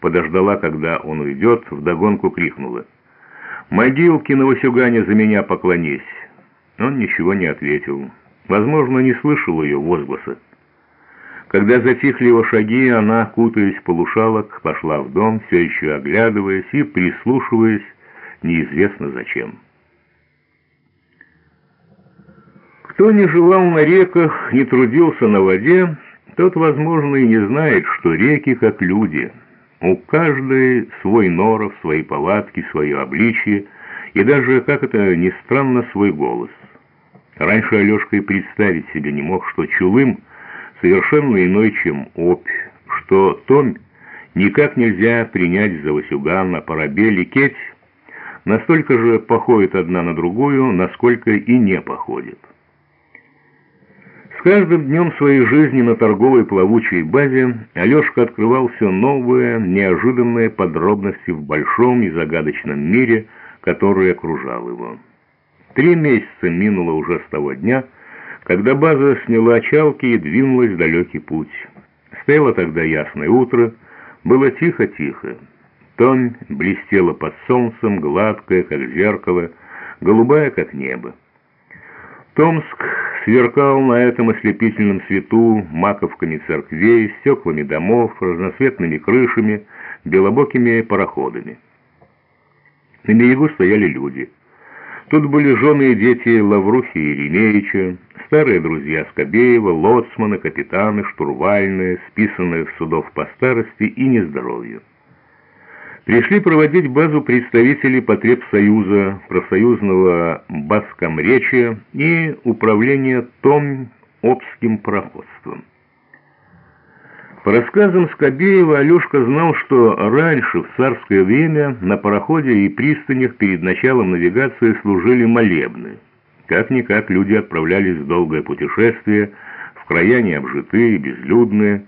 подождала, когда он уйдет, вдогонку крикнула. «Могилки на Васюгане за меня поклонись!» Он ничего не ответил. Возможно, не слышал ее возгласа. Когда затихли его шаги, она, кутаясь в полушалок, пошла в дом, все еще оглядываясь и прислушиваясь, неизвестно зачем. Кто не жевал на реках, не трудился на воде, тот, возможно, и не знает, что реки как люди. У каждой свой норов, свои палатки, свое обличье и даже, как это ни странно, свой голос. Раньше Алешка и представить себе не мог, что Чулым совершенно иной, чем Обь, что Томь никак нельзя принять за Васюган, а Парабель и Кеть настолько же походят одна на другую, насколько и не походят. С каждым днем своей жизни на торговой плавучей базе Алешка открывал все новые, неожиданные подробности в большом и загадочном мире, который окружал его. Три месяца минуло уже с того дня, когда база сняла чалки и двинулась в далекий путь. Стояло тогда ясное утро, было тихо-тихо. Тонь блестела под солнцем, гладкая, как зеркало, голубая, как небо. Томск сверкал на этом ослепительном свету маковками церквей, стеклами домов, разноцветными крышами, белобокими пароходами. На берегу стояли люди. Тут были жены и дети Лаврухи и Еремеевича, старые друзья Скобеева, лоцманы, капитаны, штурвальные, списанные с судов по старости и нездоровью. Пришли проводить базу представители потребсоюза, профсоюзного баскомречия и управления Том-Обским пароходством. По рассказам Скобеева, Алешка знал, что раньше, в царское время, на пароходе и пристанях перед началом навигации служили молебны. Как-никак люди отправлялись в долгое путешествие, в края необжитые, безлюдные,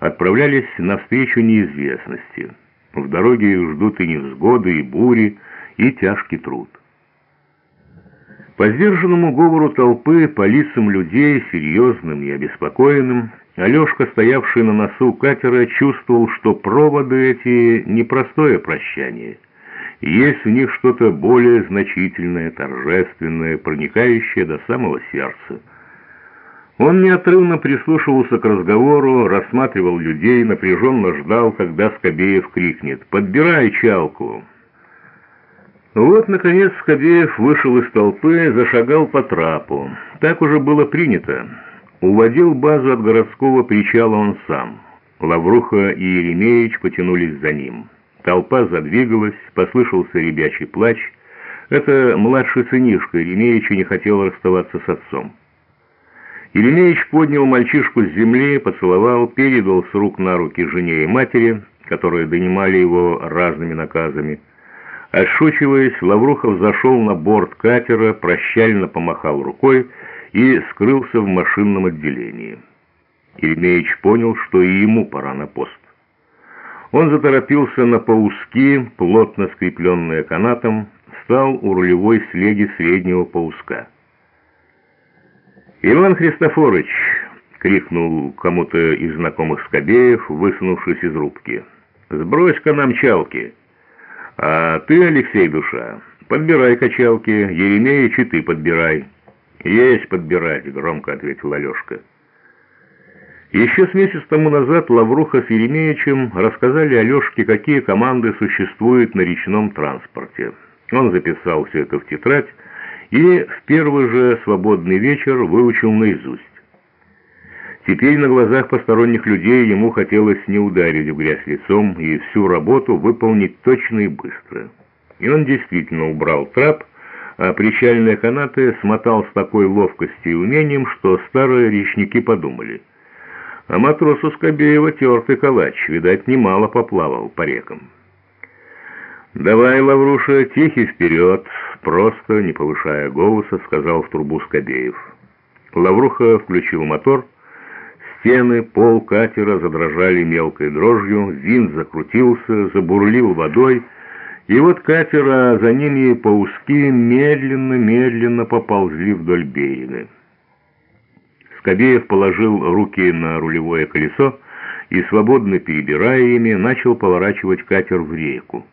отправлялись навстречу неизвестности. В дороге их ждут и невзгоды, и бури, и тяжкий труд. По сдержанному говору толпы, по лицам людей, серьезным и обеспокоенным, Алешка, стоявший на носу катера, чувствовал, что проводы эти — непростое прощание. Есть в них что-то более значительное, торжественное, проникающее до самого сердца. Он неотрывно прислушивался к разговору, рассматривал людей, напряженно ждал, когда Скобеев крикнет «Подбирай чалку!». Вот, наконец, Скобеев вышел из толпы, зашагал по трапу. Так уже было принято. Уводил базу от городского причала он сам. Лавруха и Еремеевич потянулись за ним. Толпа задвигалась, послышался ребячий плач. Это младший сынишка Еремеевича не хотел расставаться с отцом. Еремеевич поднял мальчишку с земли, поцеловал, передал с рук на руки жене и матери, которые донимали его разными наказами. Отшучиваясь, Лаврухов зашел на борт катера, прощально помахал рукой и скрылся в машинном отделении. Еремеевич понял, что и ему пора на пост. Он заторопился на пауски, плотно скрепленные канатом, встал у рулевой слеги среднего пауска. «Иван Христофорович!» — крикнул кому-то из знакомых Скобеев, высунувшись из рубки. «Сбрось-ка нам чалки!» «А ты, Алексей Душа, подбирай качалки, Еремеич и ты подбирай». «Есть подбирать», — громко ответил Алешка. Еще с месяц тому назад Лавруха с Еремеевичем рассказали Алешке, какие команды существуют на речном транспорте. Он записал все это в тетрадь, и в первый же свободный вечер выучил наизусть. Теперь на глазах посторонних людей ему хотелось не ударить в грязь лицом и всю работу выполнить точно и быстро. И он действительно убрал трап, а причальные канаты смотал с такой ловкостью и умением, что старые речники подумали. А матросу Скобеева тертый калач, видать, немало поплавал по рекам. «Давай, Лавруша, тихий вперед!» Просто, не повышая голоса, сказал в трубу Скобеев. Лавруха включил мотор. Стены, пол катера задрожали мелкой дрожью, винт закрутился, забурлил водой, и вот катера за ними по узки медленно-медленно поползли вдоль берега. Скобеев положил руки на рулевое колесо и, свободно перебирая ими, начал поворачивать катер в реку.